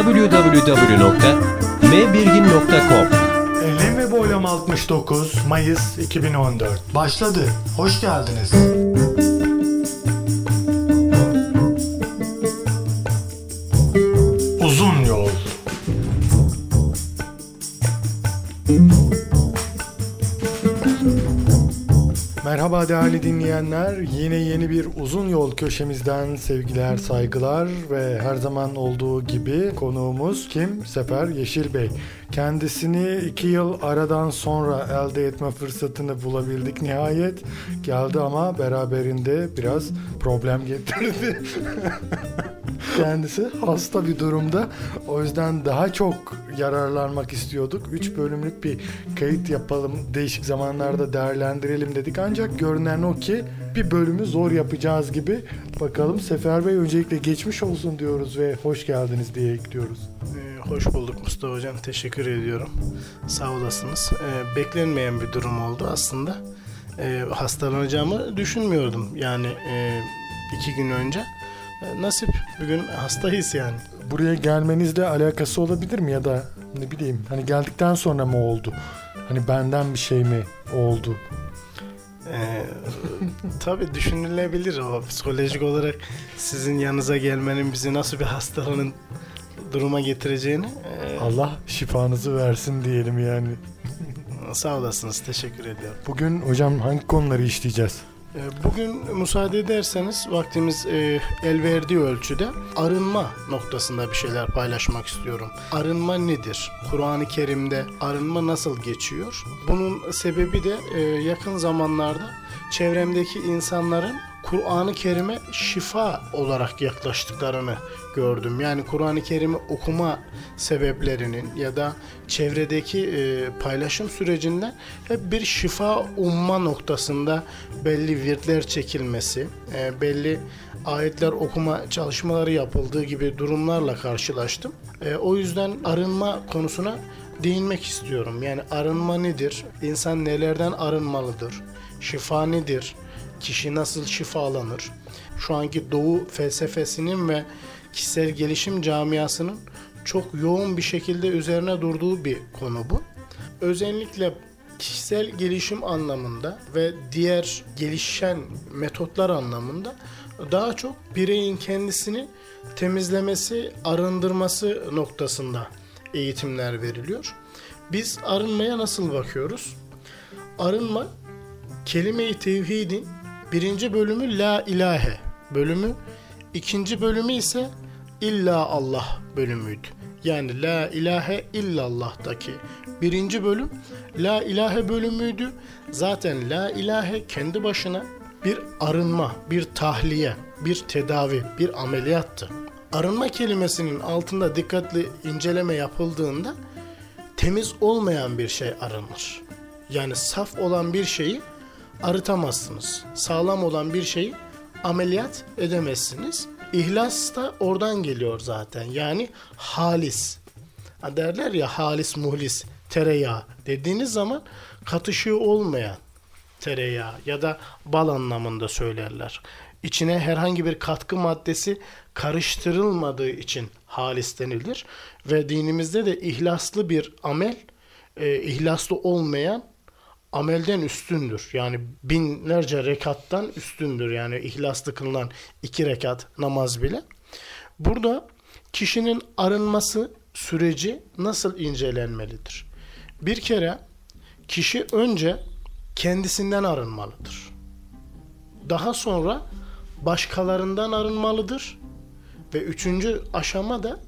www.mbirgin.com Enlem ve Boylam 69 Mayıs 2014 Başladı. Hoş geldiniz. Merhaba değerli dinleyenler. Yine yeni bir uzun yol köşemizden sevgiler, saygılar ve her zaman olduğu gibi konuğumuz kim? Sefer Yeşil Bey. Kendisini iki yıl aradan sonra elde etme fırsatını bulabildik nihayet. Geldi ama beraberinde biraz problem getirdi. Kendisi hasta bir durumda. O yüzden daha çok yararlanmak istiyorduk. 3 bölümlük bir kayıt yapalım. Değişik zamanlarda değerlendirelim dedik. Ancak görünen o ki bir bölümü zor yapacağız gibi. Bakalım Sefer Bey öncelikle geçmiş olsun diyoruz ve hoş geldiniz diye ekliyoruz. Ee, Hoş bulduk Mustafa Hocam. Teşekkür ediyorum. Sağ olasınız. Ee, beklenmeyen bir durum oldu aslında. Ee, hastalanacağımı düşünmüyordum. Yani e, iki gün önce. Ee, nasip. Bugün hastayız yani. Buraya gelmenizle alakası olabilir mi ya da ne bileyim hani geldikten sonra mı oldu? Hani benden bir şey mi oldu? Ee, tabii düşünülebilir o psikolojik olarak sizin yanınıza gelmenin bizi nasıl bir hastalığın duruma getireceğini. Ee, Allah şifanızı versin diyelim yani. sağ olasınız. Teşekkür ediyorum. Bugün hocam hangi konuları işleyeceğiz? Ee, Bugün müsaade ederseniz vaktimiz e, el verdiği ölçüde arınma noktasında bir şeyler paylaşmak istiyorum. Arınma nedir? Kur'an-ı Kerim'de arınma nasıl geçiyor? Bunun sebebi de e, yakın zamanlarda çevremdeki insanların Kur'an-ı Kerim'e şifa olarak yaklaştıklarını gördüm. Yani Kur'an-ı Kerim'i okuma sebeplerinin ya da çevredeki e, paylaşım sürecinden hep bir şifa umma noktasında belli virtler çekilmesi, e, belli ayetler okuma çalışmaları yapıldığı gibi durumlarla karşılaştım. E, o yüzden arınma konusuna değinmek istiyorum. Yani arınma nedir? İnsan nelerden arınmalıdır? Şifa nedir? Kişi nasıl şifalanır? Şu anki Doğu felsefesinin ve kişisel gelişim camiasının çok yoğun bir şekilde üzerine durduğu bir konu bu. Özellikle kişisel gelişim anlamında ve diğer gelişen metotlar anlamında daha çok bireyin kendisini temizlemesi, arındırması noktasında eğitimler veriliyor. Biz arınmaya nasıl bakıyoruz? Arınma kelime-i tevhidin birinci bölümü la ilahe bölümü, ikinci bölümü ise illa Allah bölümüydü. Yani la ilahe illallah'taki birinci bölüm la ilahe bölümüydü. Zaten la ilahe kendi başına bir arınma, bir tahliye, bir tedavi, bir ameliyattı. Arınma kelimesinin altında dikkatli inceleme yapıldığında temiz olmayan bir şey arınır. Yani saf olan bir şeyi arıtamazsınız. Sağlam olan bir şeyi ameliyat edemezsiniz. İhlas da oradan geliyor zaten. Yani halis. Ha derler ya halis muhlis tereyağı dediğiniz zaman katışığı olmayan tereyağı ya da bal anlamında söylerler. İçine herhangi bir katkı maddesi karıştırılmadığı için halis denilir ve dinimizde de ihlaslı bir amel e, ihlaslı olmayan amelden üstündür. Yani binlerce rekattan üstündür. Yani ihlaslı kılınan iki rekat namaz bile. Burada kişinin arınması süreci nasıl incelenmelidir? Bir kere kişi önce kendisinden arınmalıdır. Daha sonra başkalarından arınmalıdır Ve üçüncü aşama da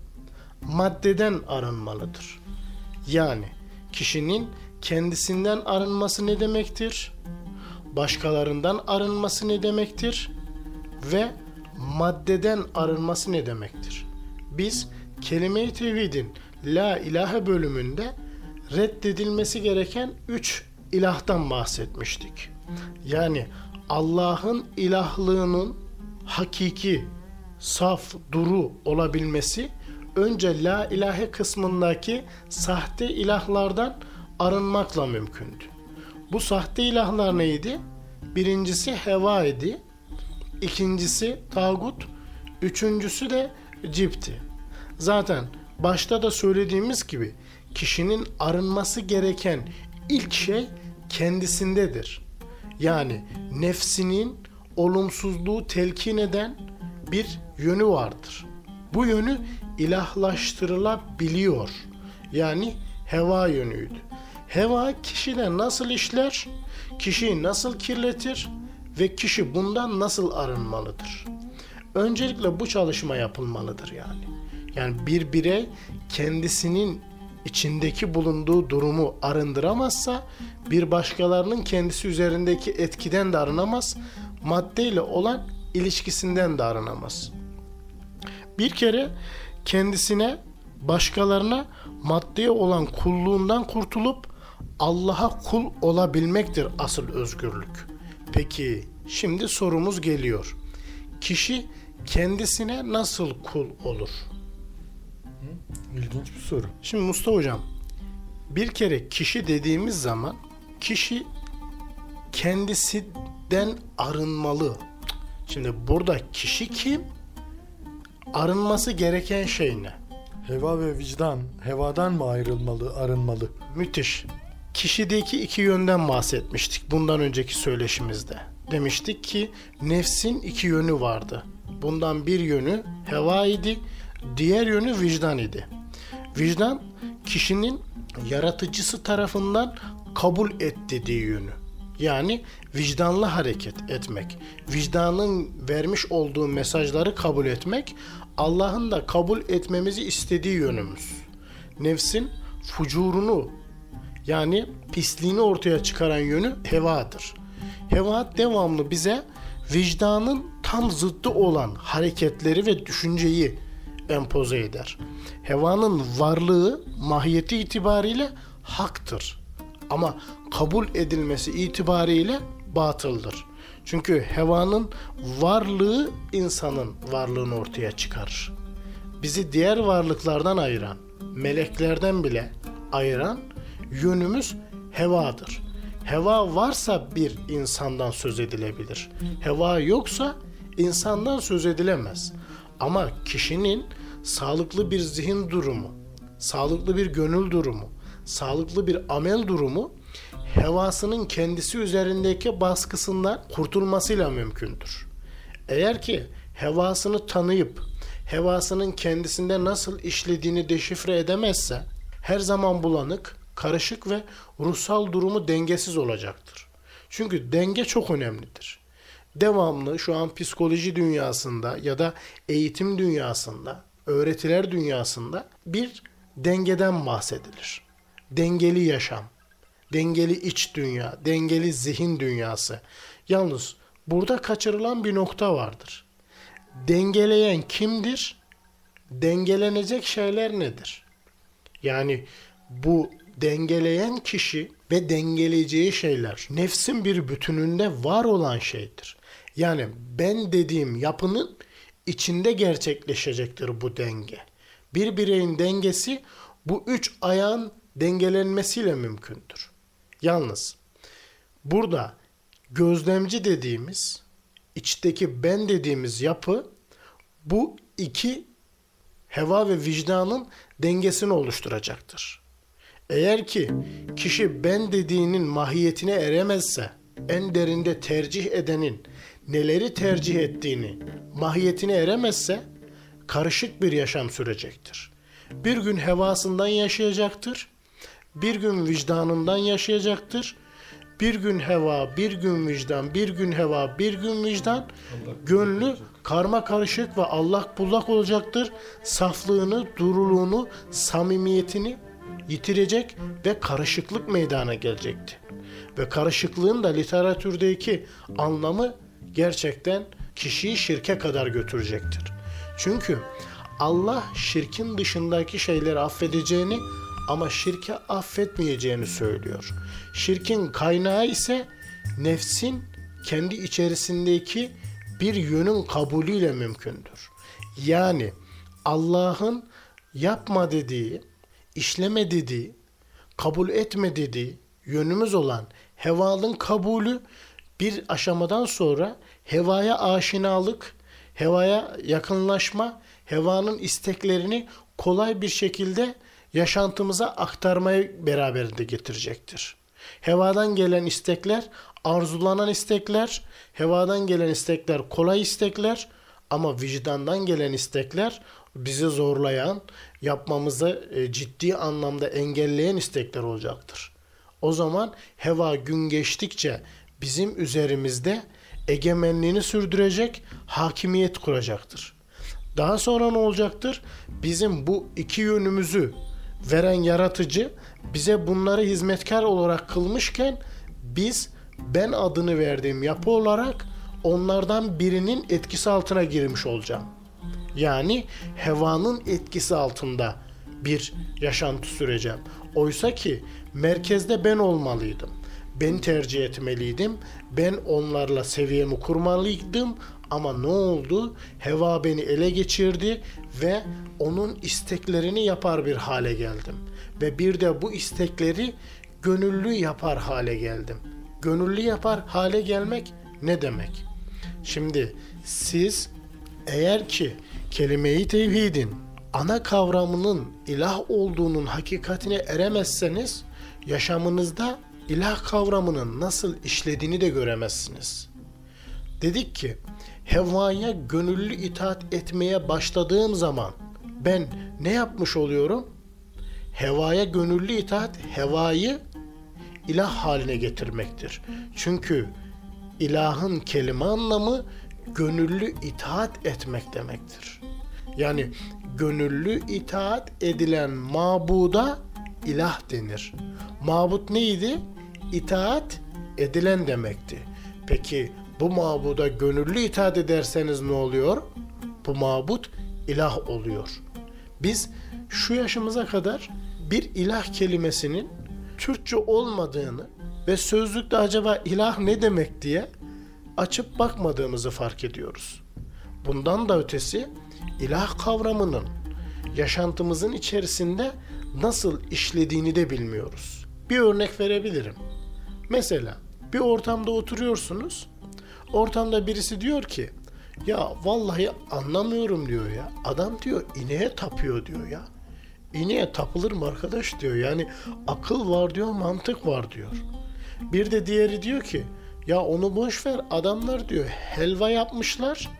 maddeden arınmalıdır. Yani kişinin kendisinden arınması ne demektir? Başkalarından arınması ne demektir? Ve maddeden arınması ne demektir? Biz kelime-i tevhidin la ilahe bölümünde reddedilmesi gereken üç ilahtan bahsetmiştik. Yani Allah'ın ilahlığının hakiki, saf, duru olabilmesi önce la ilahe kısmındaki sahte ilahlardan arınmakla mümkündü. Bu sahte ilahlar neydi? Birincisi heva idi. ikincisi tağut, üçüncüsü de cipti. Zaten başta da söylediğimiz gibi kişinin arınması gereken ilk şey kendisindedir. Yani nefsinin olumsuzluğu telkin eden bir yönü vardır. Bu yönü ilahlaştırılabiliyor. Yani heva yönüydü. Heva kişide nasıl işler, kişiyi nasıl kirletir ve kişi bundan nasıl arınmalıdır? Öncelikle bu çalışma yapılmalıdır yani. Yani bir birey kendisinin içindeki bulunduğu durumu arındıramazsa bir başkalarının kendisi üzerindeki etkiden de arınamaz, maddeyle olan ilişkisinden de arınamaz. Bir kere kendisine, başkalarına maddeye olan kulluğundan kurtulup Allah'a kul olabilmektir asıl özgürlük. Peki şimdi sorumuz geliyor. Kişi kendisine nasıl kul olur? İlginç bir soru. Şimdi Mustafa Hocam bir kere kişi dediğimiz zaman kişi kendisinden arınmalı. Şimdi burada kişi kim? Arınması gereken şey ne? Heva ve vicdan hevadan mı ayrılmalı, arınmalı? Müthiş. Kişideki iki yönden bahsetmiştik bundan önceki söyleşimizde. Demiştik ki nefsin iki yönü vardı. Bundan bir yönü heva idi, diğer yönü vicdan idi. Vicdan kişinin yaratıcısı tarafından kabul et dediği yönü. Yani vicdanlı hareket etmek. Vicdanın vermiş olduğu mesajları kabul etmek, Allah'ın da kabul etmemizi istediği yönümüz. Nefsin fucurunu yani pisliğini ortaya çıkaran yönü hevadır. Heva devamlı bize vicdanın tam zıddı olan hareketleri ve düşünceyi empoze eder. Hevanın varlığı mahiyeti itibariyle haktır. Ama kabul edilmesi itibariyle batıldır. Çünkü hevanın varlığı insanın varlığını ortaya çıkarır. Bizi diğer varlıklardan ayıran, meleklerden bile ayıran yönümüz hevadır. Heva varsa bir insandan söz edilebilir. Heva yoksa insandan söz edilemez. Ama kişinin sağlıklı bir zihin durumu, sağlıklı bir gönül durumu, sağlıklı bir amel durumu hevasının kendisi üzerindeki baskısından kurtulmasıyla mümkündür. Eğer ki hevasını tanıyıp hevasının kendisinde nasıl işlediğini deşifre edemezse her zaman bulanık, karışık ve ruhsal durumu dengesiz olacaktır. Çünkü denge çok önemlidir. Devamlı şu an psikoloji dünyasında ya da eğitim dünyasında, öğretiler dünyasında bir dengeden bahsedilir. Dengeli yaşam, dengeli iç dünya, dengeli zihin dünyası. Yalnız burada kaçırılan bir nokta vardır. Dengeleyen kimdir? Dengelenecek şeyler nedir? Yani bu dengeleyen kişi ve dengeleyeceği şeyler nefsin bir bütününde var olan şeydir. Yani ben dediğim yapının içinde gerçekleşecektir bu denge. Bir bireyin dengesi bu üç ayağın dengelenmesiyle mümkündür. Yalnız burada gözlemci dediğimiz içteki ben dediğimiz yapı bu iki heva ve vicdanın dengesini oluşturacaktır. Eğer ki kişi ben dediğinin mahiyetine eremezse, en derinde tercih edenin neleri tercih ettiğini mahiyetine eremezse karışık bir yaşam sürecektir. Bir gün hevasından yaşayacaktır, bir gün vicdanından yaşayacaktır, Bir gün heva, bir gün vicdan, bir gün heva, bir gün vicdan. Gönlü karma karışık ve allak bullak olacaktır. Saflığını, duruluğunu, samimiyetini yitirecek ve karışıklık meydana gelecekti. Ve karışıklığın da literatürdeki anlamı gerçekten kişiyi şirke kadar götürecektir. Çünkü Allah şirkin dışındaki şeyleri affedeceğini ama şirke affetmeyeceğini söylüyor. Şirkin kaynağı ise nefsin kendi içerisindeki bir yönün kabulüyle mümkündür. Yani Allah'ın yapma dediği, işleme dediği, kabul etme dediği yönümüz olan hevalın kabulü bir aşamadan sonra hevaya aşinalık, hevaya yakınlaşma, hevanın isteklerini kolay bir şekilde yaşantımıza aktarmayı beraberinde getirecektir. Hevadan gelen istekler, arzulanan istekler, hevadan gelen istekler kolay istekler ama vicdandan gelen istekler bizi zorlayan, yapmamızı e, ciddi anlamda engelleyen istekler olacaktır. O zaman heva gün geçtikçe bizim üzerimizde egemenliğini sürdürecek, hakimiyet kuracaktır. Daha sonra ne olacaktır? Bizim bu iki yönümüzü veren yaratıcı bize bunları hizmetkar olarak kılmışken biz ben adını verdiğim yapı olarak onlardan birinin etkisi altına girmiş olacağım. Yani hevanın etkisi altında bir yaşantı süreceğim. Oysa ki merkezde ben olmalıydım. Ben tercih etmeliydim. Ben onlarla seviyemi kurmalıydım. Ama ne oldu? Heva beni ele geçirdi ve onun isteklerini yapar bir hale geldim. Ve bir de bu istekleri gönüllü yapar hale geldim. Gönüllü yapar hale gelmek ne demek? Şimdi siz eğer ki kelime-i tevhidin ana kavramının ilah olduğunun hakikatine eremezseniz yaşamınızda ilah kavramının nasıl işlediğini de göremezsiniz. Dedik ki hevaya gönüllü itaat etmeye başladığım zaman ben ne yapmış oluyorum? Hevaya gönüllü itaat hevayı ilah haline getirmektir. Çünkü ilahın kelime anlamı gönüllü itaat etmek demektir. Yani gönüllü itaat edilen mabuda ilah denir. Mabut neydi? İtaat edilen demekti. Peki bu mabuda gönüllü itaat ederseniz ne oluyor? Bu mabut ilah oluyor. Biz şu yaşımıza kadar bir ilah kelimesinin Türkçe olmadığını ve sözlükte acaba ilah ne demek diye açıp bakmadığımızı fark ediyoruz. Bundan da ötesi ilah kavramının yaşantımızın içerisinde nasıl işlediğini de bilmiyoruz. Bir örnek verebilirim. Mesela bir ortamda oturuyorsunuz. Ortamda birisi diyor ki ya vallahi anlamıyorum diyor ya. Adam diyor ineğe tapıyor diyor ya. İneğe tapılır mı arkadaş diyor. Yani akıl var diyor, mantık var diyor. Bir de diğeri diyor ki ya onu boş ver adamlar diyor helva yapmışlar.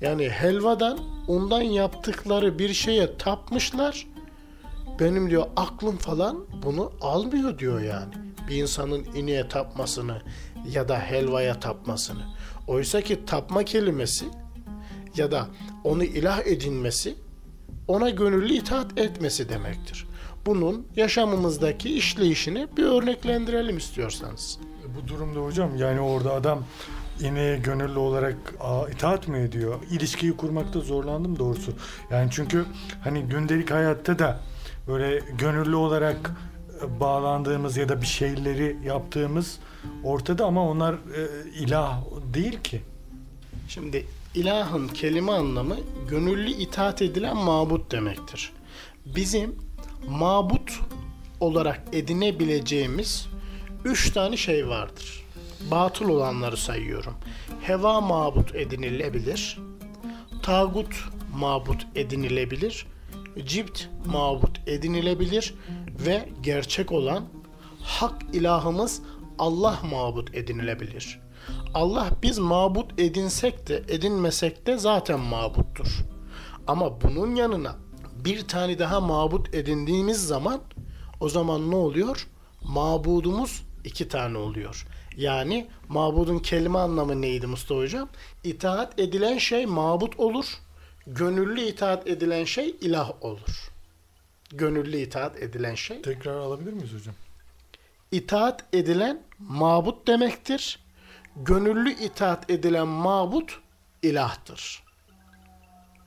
Yani helvadan ondan yaptıkları bir şeye tapmışlar. Benim diyor aklım falan bunu almıyor diyor yani. Bir insanın ineğe tapmasını ya da helvaya tapmasını. Oysa ki tapma kelimesi ya da onu ilah edinmesi ona gönüllü itaat etmesi demektir. Bunun yaşamımızdaki işleyişini bir örneklendirelim istiyorsanız. Bu durumda hocam yani orada adam ineğe gönüllü olarak aa, itaat mı ediyor? İlişkiyi kurmakta zorlandım doğrusu. Yani çünkü hani gündelik hayatta da böyle gönüllü olarak e, bağlandığımız ya da bir şeyleri yaptığımız ortada ama onlar e, ilah değil ki. Şimdi ilahın kelime anlamı gönüllü itaat edilen mabut demektir. Bizim mabut olarak edinebileceğimiz üç tane şey vardır. Batıl olanları sayıyorum. Heva mabut edinilebilir. Tagut mabut edinilebilir. Cipt mabut edinilebilir ve gerçek olan hak ilahımız Allah mabut edinilebilir. Allah biz mabut edinsek de edinmesek de zaten mabuttur. Ama bunun yanına bir tane daha mabut edindiğimiz zaman o zaman ne oluyor? Mabudumuz iki tane oluyor. Yani mabudun kelime anlamı neydi Mustafa Hocam? İtaat edilen şey mabut olur. Gönüllü itaat edilen şey ilah olur. Gönüllü itaat edilen şey Tekrar alabilir miyiz hocam? itaat edilen mabut demektir. Gönüllü itaat edilen mabut ilahtır.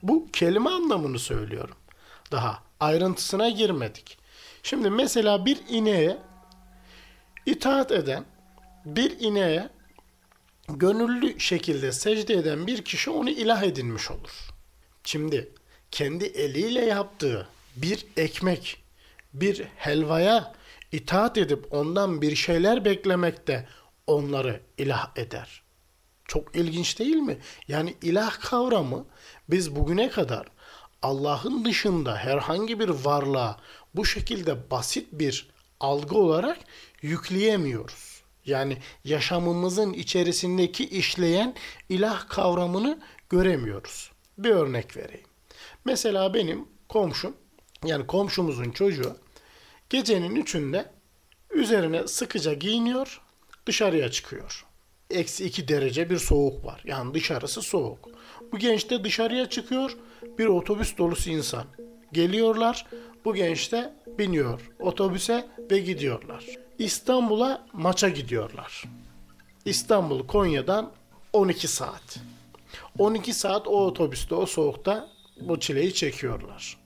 Bu kelime anlamını söylüyorum. Daha ayrıntısına girmedik. Şimdi mesela bir ineğe itaat eden bir ineğe gönüllü şekilde secde eden bir kişi onu ilah edinmiş olur. Şimdi kendi eliyle yaptığı bir ekmek, bir helvaya itaat edip ondan bir şeyler beklemekte onları ilah eder. Çok ilginç değil mi? Yani ilah kavramı biz bugüne kadar Allah'ın dışında herhangi bir varlığa bu şekilde basit bir algı olarak yükleyemiyoruz. Yani yaşamımızın içerisindeki işleyen ilah kavramını göremiyoruz. Bir örnek vereyim. Mesela benim komşum yani komşumuzun çocuğu gecenin üçünde üzerine sıkıca giyiniyor dışarıya çıkıyor. Eksi iki derece bir soğuk var. Yani dışarısı soğuk. Bu genç de dışarıya çıkıyor. Bir otobüs dolusu insan. Geliyorlar. Bu genç de biniyor otobüse ve gidiyorlar. İstanbul'a maça gidiyorlar. İstanbul Konya'dan 12 saat. 12 saat o otobüste o soğukta bu çileyi çekiyorlar.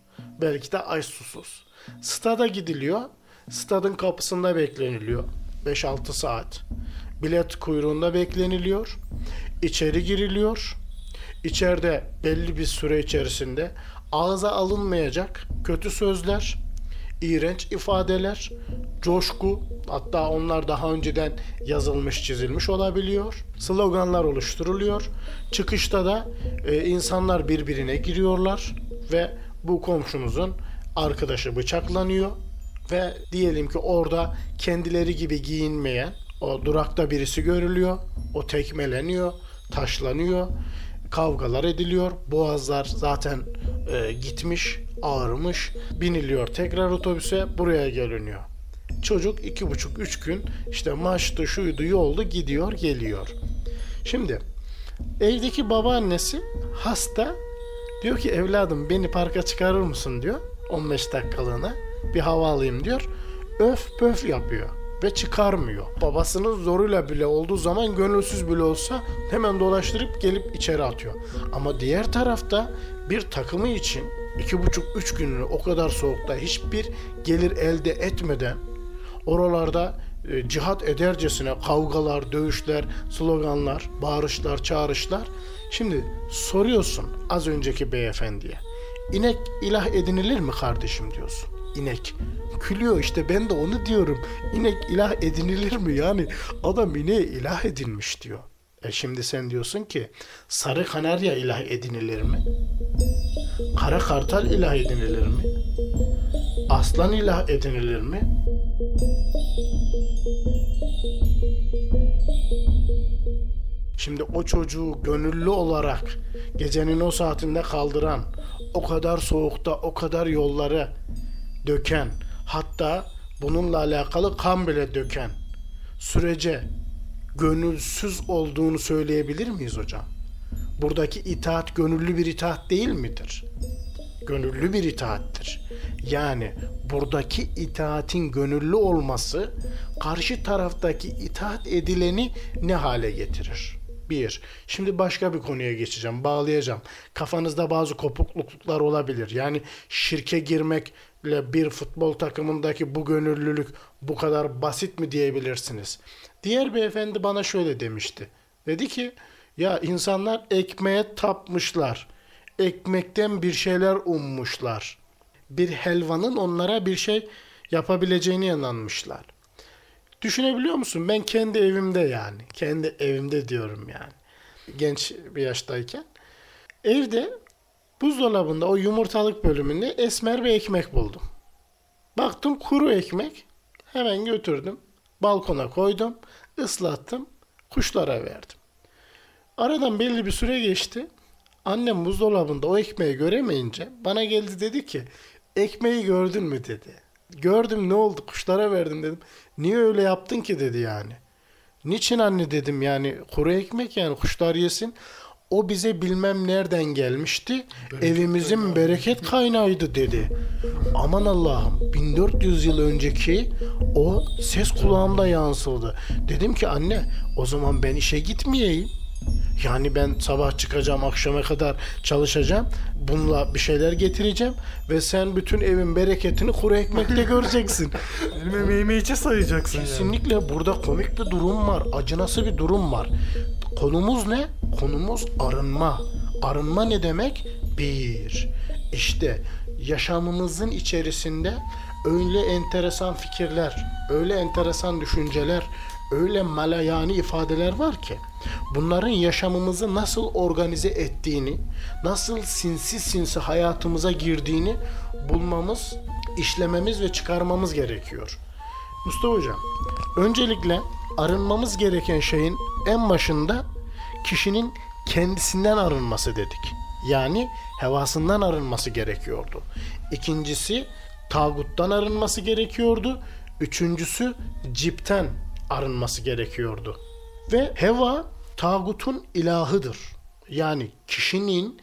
Belki de ay susuz. Stada gidiliyor. Stadın kapısında bekleniliyor. 5-6 saat. Bilet kuyruğunda bekleniliyor. İçeri giriliyor. İçeride belli bir süre içerisinde ağza alınmayacak kötü sözler, iğrenç ifadeler, coşku, hatta onlar daha önceden yazılmış, çizilmiş olabiliyor. Sloganlar oluşturuluyor. Çıkışta da e, insanlar birbirine giriyorlar ve bu komşumuzun arkadaşı bıçaklanıyor ve diyelim ki orada kendileri gibi giyinmeyen o durakta birisi görülüyor. O tekmeleniyor, taşlanıyor, kavgalar ediliyor. Boğazlar zaten e, gitmiş, ağırmış. Biniliyor tekrar otobüse buraya geliniyor. Çocuk iki buçuk üç gün işte maçtı şuydu yoldu gidiyor geliyor. Şimdi evdeki babaannesi hasta diyor ki evladım beni parka çıkarır mısın diyor 15 dakikalığına bir hava alayım diyor. Öf pöf yapıyor ve çıkarmıyor. Babasının zoruyla bile olduğu zaman gönülsüz bile olsa hemen dolaştırıp gelip içeri atıyor. Ama diğer tarafta bir takımı için iki buçuk üç gününü o kadar soğukta hiçbir gelir elde etmeden oralarda e, cihat edercesine kavgalar, dövüşler, sloganlar, bağırışlar, çağrışlar. Şimdi soruyorsun az önceki beyefendiye. İnek ilah edinilir mi kardeşim diyorsun. İnek. Külüyor işte ben de onu diyorum. İnek ilah edinilir mi? Yani adam ineğe ilah edinmiş diyor. E şimdi sen diyorsun ki sarı kanarya ilah edinilir mi? Kara kartal ilah edinilir mi? Aslan ilah edinilir mi? Şimdi o çocuğu gönüllü olarak gecenin o saatinde kaldıran, o kadar soğukta o kadar yolları döken, hatta bununla alakalı kan bile döken sürece gönülsüz olduğunu söyleyebilir miyiz hocam? Buradaki itaat gönüllü bir itaat değil midir? Gönüllü bir itaattir. Yani buradaki itaatin gönüllü olması karşı taraftaki itaat edileni ne hale getirir? Bir. Şimdi başka bir konuya geçeceğim. Bağlayacağım. Kafanızda bazı kopukluklar olabilir. Yani şirke girmekle bir futbol takımındaki bu gönüllülük bu kadar basit mi diyebilirsiniz. Diğer beyefendi bana şöyle demişti. Dedi ki ya insanlar ekmeğe tapmışlar. Ekmekten bir şeyler ummuşlar. Bir helvanın onlara bir şey yapabileceğini inanmışlar. Düşünebiliyor musun? Ben kendi evimde yani. Kendi evimde diyorum yani. Genç bir yaştayken. Evde buzdolabında o yumurtalık bölümünde esmer bir ekmek buldum. Baktım kuru ekmek. Hemen götürdüm. Balkona koydum. ıslattım. Kuşlara verdim. Aradan belli bir süre geçti. Annem buzdolabında o ekmeği göremeyince bana geldi dedi ki ekmeği gördün mü dedi. gördüm ne oldu kuşlara verdim dedim. Niye öyle yaptın ki dedi yani. Niçin anne dedim yani kuru ekmek yani kuşlar yesin. O bize bilmem nereden gelmişti. Evimizin bereket kaynağıydı dedi. Aman Allah'ım 1400 yıl önceki o ses kulağımda yansıldı. Dedim ki anne o zaman ben işe gitmeyeyim. Yani ben sabah çıkacağım akşama kadar çalışacağım. Bununla bir şeyler getireceğim ve sen bütün evin bereketini kuru ekmekle göreceksin. Benim emeğimi içe sayacaksın yani. Kesinlikle burada komik bir durum var. Acınası bir durum var. Konumuz ne? Konumuz arınma. Arınma ne demek? Bir. İşte yaşamımızın içerisinde öyle enteresan fikirler, öyle enteresan düşünceler, öyle malayani ifadeler var ki bunların yaşamımızı nasıl organize ettiğini, nasıl sinsi sinsi hayatımıza girdiğini bulmamız, işlememiz ve çıkarmamız gerekiyor. Mustafa Hocam, öncelikle arınmamız gereken şeyin en başında kişinin kendisinden arınması dedik. Yani hevasından arınması gerekiyordu. İkincisi tağuttan arınması gerekiyordu. Üçüncüsü cipten arınması gerekiyordu. Ve heva tağutun ilahıdır. Yani kişinin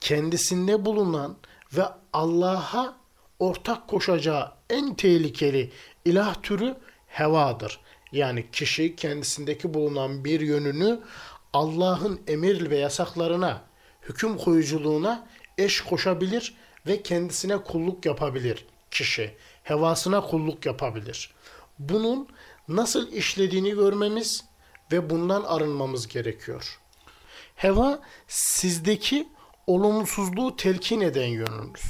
kendisinde bulunan ve Allah'a ortak koşacağı en tehlikeli ilah türü hevadır. Yani kişi kendisindeki bulunan bir yönünü Allah'ın emir ve yasaklarına, hüküm koyuculuğuna eş koşabilir ve kendisine kulluk yapabilir kişi. Hevasına kulluk yapabilir. Bunun nasıl işlediğini görmemiz ve bundan arınmamız gerekiyor. Heva sizdeki olumsuzluğu telkin eden yönünüz.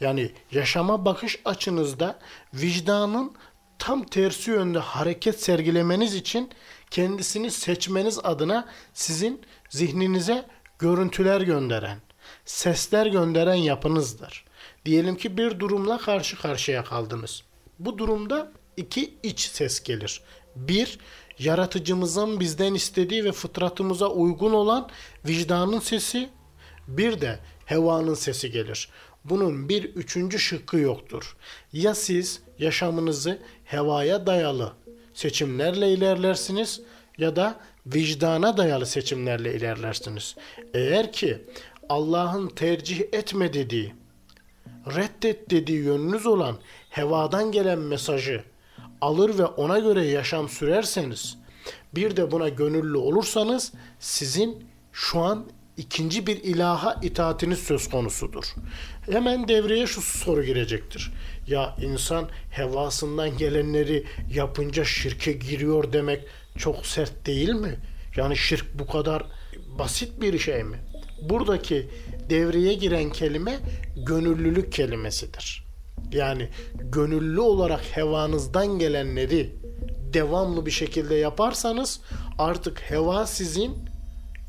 Yani yaşama bakış açınızda vicdanın tam tersi yönde hareket sergilemeniz için kendisini seçmeniz adına sizin zihninize görüntüler gönderen, sesler gönderen yapınızdır. Diyelim ki bir durumla karşı karşıya kaldınız. Bu durumda iki iç ses gelir. Bir, yaratıcımızın bizden istediği ve fıtratımıza uygun olan vicdanın sesi. Bir de hevanın sesi gelir. Bunun bir üçüncü şıkkı yoktur. Ya siz yaşamınızı hevaya dayalı seçimlerle ilerlersiniz ya da vicdana dayalı seçimlerle ilerlersiniz. Eğer ki Allah'ın tercih etme dediği, reddet dediği yönünüz olan hevadan gelen mesajı alır ve ona göre yaşam sürerseniz, bir de buna gönüllü olursanız sizin şu an ikinci bir ilaha itaatiniz söz konusudur. Hemen devreye şu soru girecektir. Ya insan hevasından gelenleri yapınca şirke giriyor demek çok sert değil mi? Yani şirk bu kadar basit bir şey mi? Buradaki devreye giren kelime gönüllülük kelimesidir. Yani gönüllü olarak hevanızdan gelenleri devamlı bir şekilde yaparsanız artık heva sizin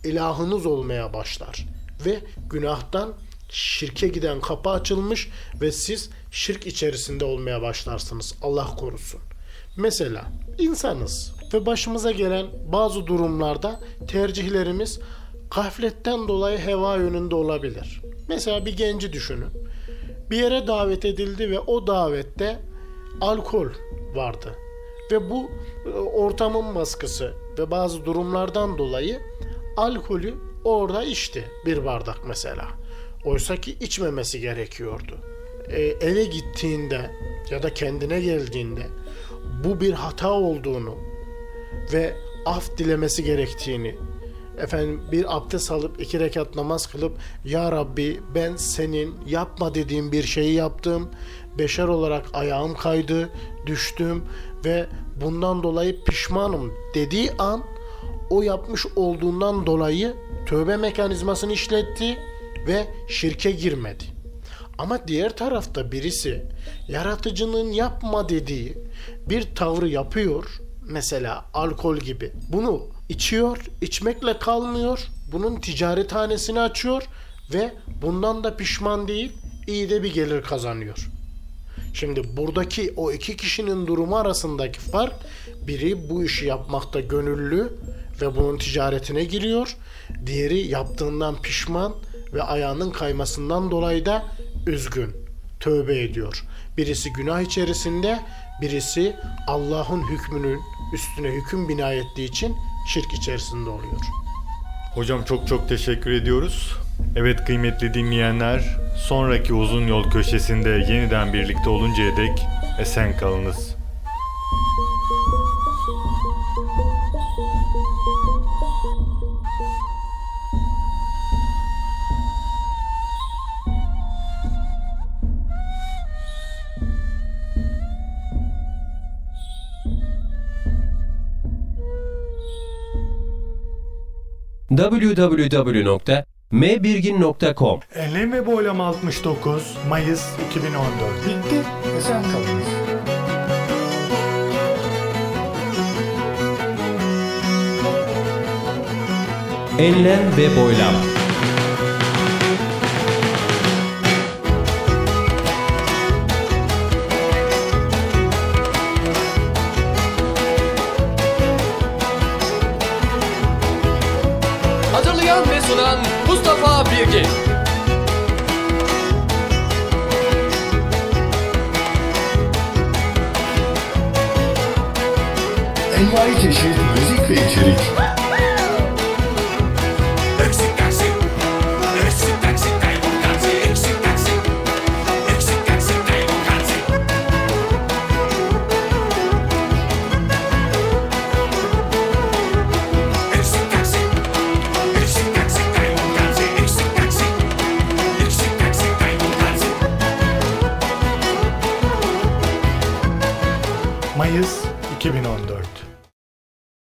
ilahınız olmaya başlar ve günahtan şirke giden kapı açılmış ve siz şirk içerisinde olmaya başlarsınız. Allah korusun. Mesela insanız ve başımıza gelen bazı durumlarda tercihlerimiz gafletten dolayı heva yönünde olabilir. Mesela bir genci düşünün. Bir yere davet edildi ve o davette alkol vardı. Ve bu e, ortamın baskısı ve bazı durumlardan dolayı alkolü orada içti bir bardak mesela. Oysa ki içmemesi gerekiyordu. E, eve gittiğinde ya da kendine geldiğinde bu bir hata olduğunu ve af dilemesi gerektiğini efendim bir abdest alıp iki rekat namaz kılıp ya Rabbi ben senin yapma dediğim bir şeyi yaptım beşer olarak ayağım kaydı düştüm ve bundan dolayı pişmanım dediği an o yapmış olduğundan dolayı tövbe mekanizmasını işletti ve şirke girmedi. Ama diğer tarafta birisi yaratıcının yapma dediği bir tavrı yapıyor. Mesela alkol gibi. Bunu içiyor, içmekle kalmıyor. Bunun ticarethanesini açıyor ve bundan da pişman değil, iyi de bir gelir kazanıyor. Şimdi buradaki o iki kişinin durumu arasındaki fark biri bu işi yapmakta gönüllü ve bunun ticaretine giriyor. Diğeri yaptığından pişman ve ayağının kaymasından dolayı da üzgün. tövbe ediyor. Birisi günah içerisinde, birisi Allah'ın hükmünün üstüne hüküm bina ettiği için şirk içerisinde oluyor. Hocam çok çok teşekkür ediyoruz. Evet kıymetli dinleyenler, sonraki uzun yol köşesinde yeniden birlikte oluncaya dek esen kalınız. www.mbirgin.com Enlem ve Boylam 69 Mayıs 2014 Bitti. Esen kalınız. Enlem ve boylam. Hazırlayan ve sunan Mustafa Birgin. Envai çeşit müzik ve içerik.